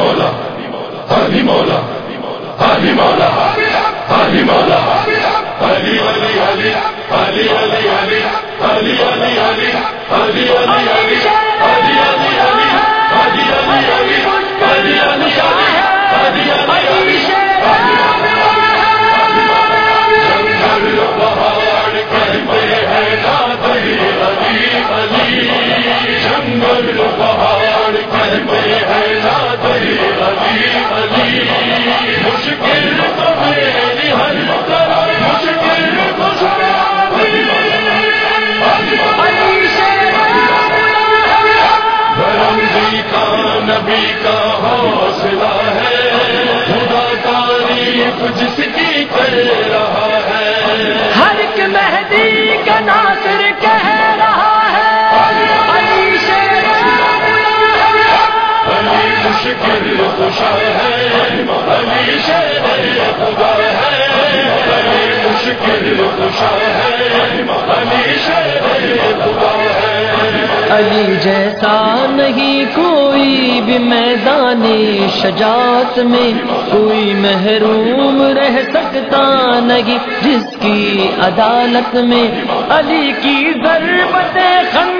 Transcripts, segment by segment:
مولا علی مولا علی مولا علی مولا علی مولا علی مولا جیسا نہیں کوئی بھی میدان شجاعت میں کوئی محروم رہ سکتا نہیں جس کی عدالت میں علی کی ضربت خند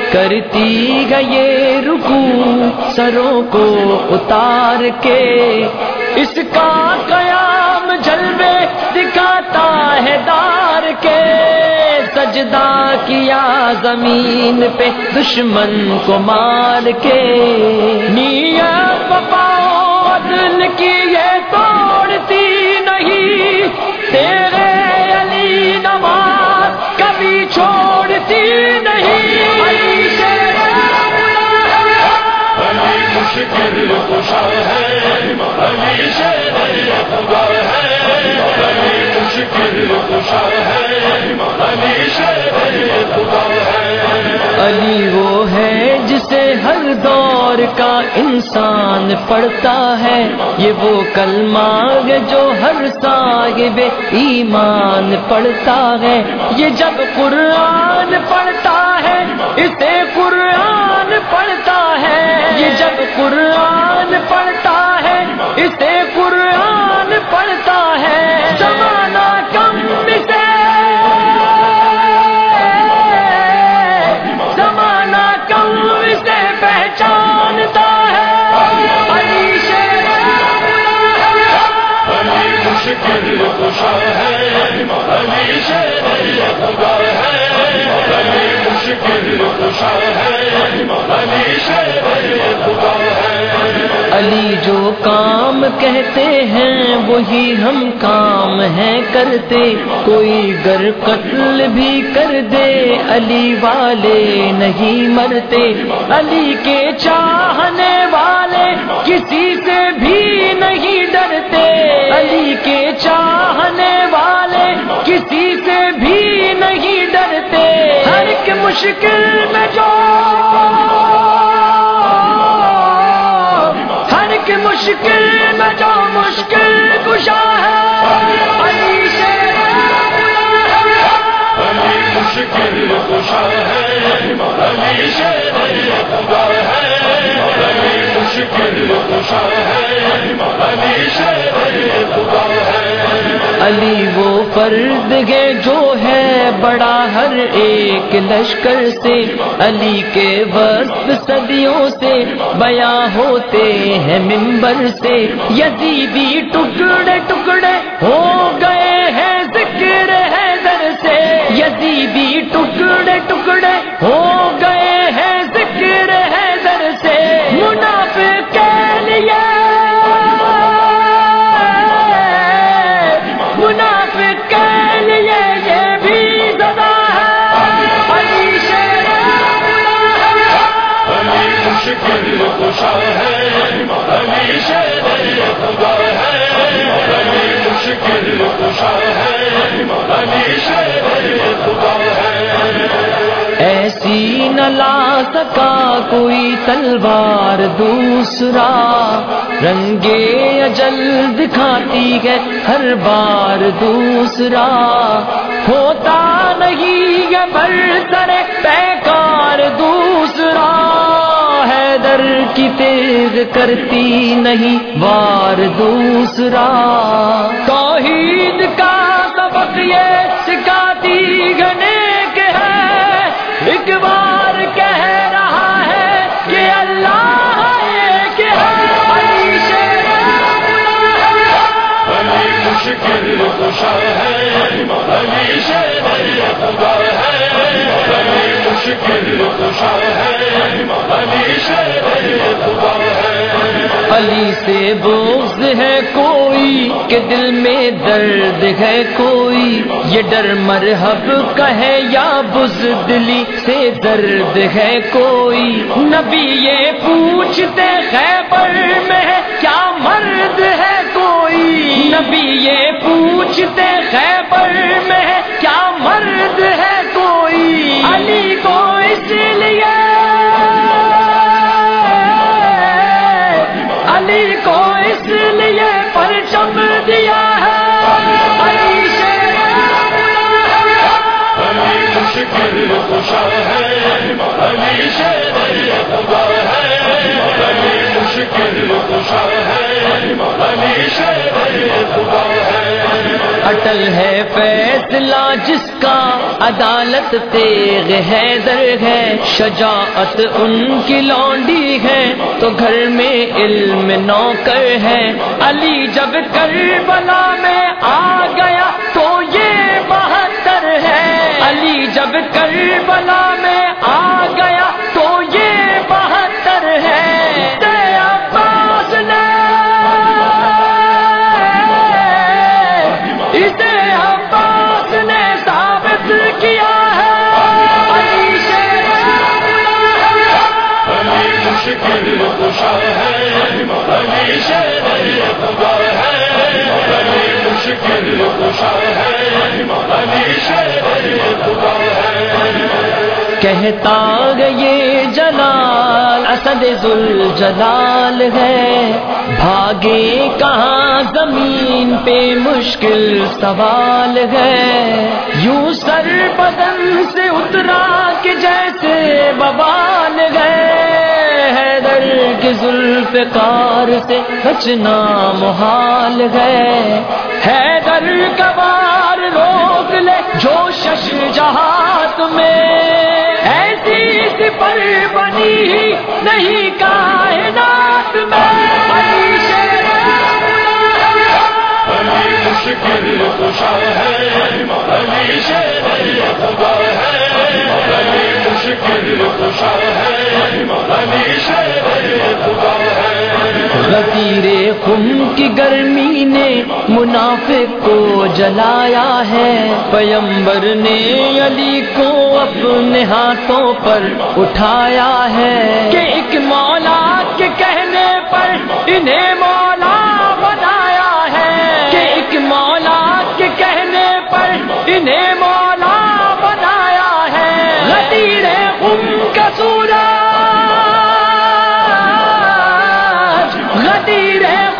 کرتی گئے رکو سروں کو اتار کے۔ اس کا قیام جلوے دکھاتا ہے دار کے۔ سجدہ کیا زمین پہ دشمن کو مار کے۔ نیا پاؤ علی وہ ہے جسے ہر دور کا انسان پڑھتا ہے۔ یہ وہ کلمہ جو ہر صاحب ایمان پڑھتا ہے۔ یہ جب قرآن پڑھتا ہے، اسے قرآن پڑھتا ہے۔ یہ جب قرآن علی جو کام کہتے ہیں، وہی ہم کام ہیں کرتے۔ کوئی گر قتل بھی کر دے، علی والے نہیں مرتے۔ علی کے چاہنے والے کسی مشکل میں جو ہر ایک مشکل میں جو مشکل کشا ہے۔ علی شیر علی مشکل خوشا ہے علی خدا ہے مشکل خوشا ہے علی خدا ہے علی وہ فرد جو ہے بڑا ہر ایک لشکر سے، علی کے وصف صدیوں سے بیاں ہوتے ہیں ممبر سے۔ یزیدی ٹکڑے ٹکڑے ہو گئے ہیں، ذکر حیدر سے۔ یزیدی ٹکڑے ٹکڑے ہو گئے ایسی نہ لا سکا کوئی تلوار دوسرا رنگے اجل دکھاتی ہے ہر بار دوسرا۔ ہوتا نہیں ہے بر حیدر کی تیز کرتی نہیں وار دوسرا۔ توحید کا سبق یہ علی سے بغض ہے کوئی، کہ دل میں درد ہے کوئی۔ یہ ڈر مرحب کا ہے یا بزدلی سے درد ہے کوئی۔ نبی یہ پوچھتے خیبر میں کیا مرد ہے کوئی۔ نبی یہ پوچھتے خیبر میں کیا مرد ہے اٹل ہے فیصلہ، جس کا عدالت تیغ ہے در ہے، شجاعت ان کی لونڈی ہے، تو گھر میں علم نوکر ہے۔ علی جب کربلا میں آ گیا، تو یہ بہتر ہے۔ علی جب کربلا کہتا گا یہ جلال اسد ذل جلال ہے۔ بھاگے کہاں زمین پہ مشکل سوال ہے۔ یوں سر بدن سے اترا کہ جیسے بوال گئے حیدر کے زلف کار سے بچنا محال ہے۔ حیدر کبار روک لے جو شش جہات میں۔ ایسی پر بنی نہیں کائنات میں۔ غدیر کی گرمی نے منافق کو جلایا ہے۔ پیمبر نے علی کو اپنے ہاتھوں پر اٹھایا ہے کہ ایک مولا کے کہنے پر انہیں مولا بنایا ہے۔ کہ ایک مولا کے کہنے پر انہیں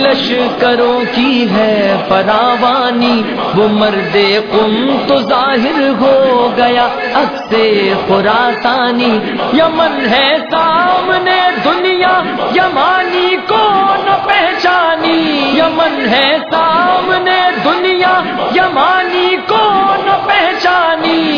لشکروں کی ہے فراوانی؟ وہ مرد قم تو ظاہر ہو گیا اکثے خراسانی۔ یمن ہے سامنے دنیا، یمانی کو نہ پہچانی؟ یمن ہے سامنے دنیا، یمانی کو نہ پہچانی؟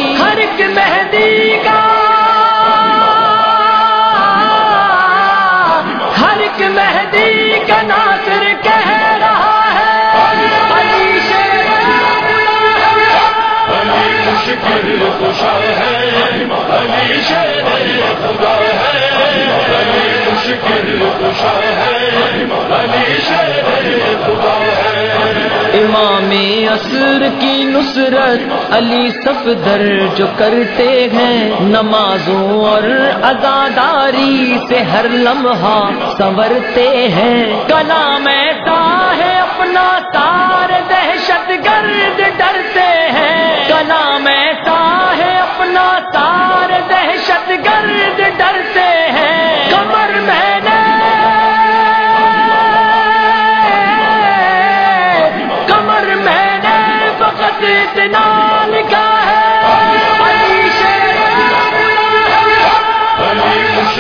امام اصر کی نصرت علی صفدر جو کرتے ہیں نمازوں اور ازاداری سے ہر لمحہ سنورتے ہیں۔ کلام ہے اپنا تار دہشت گرد، ڈر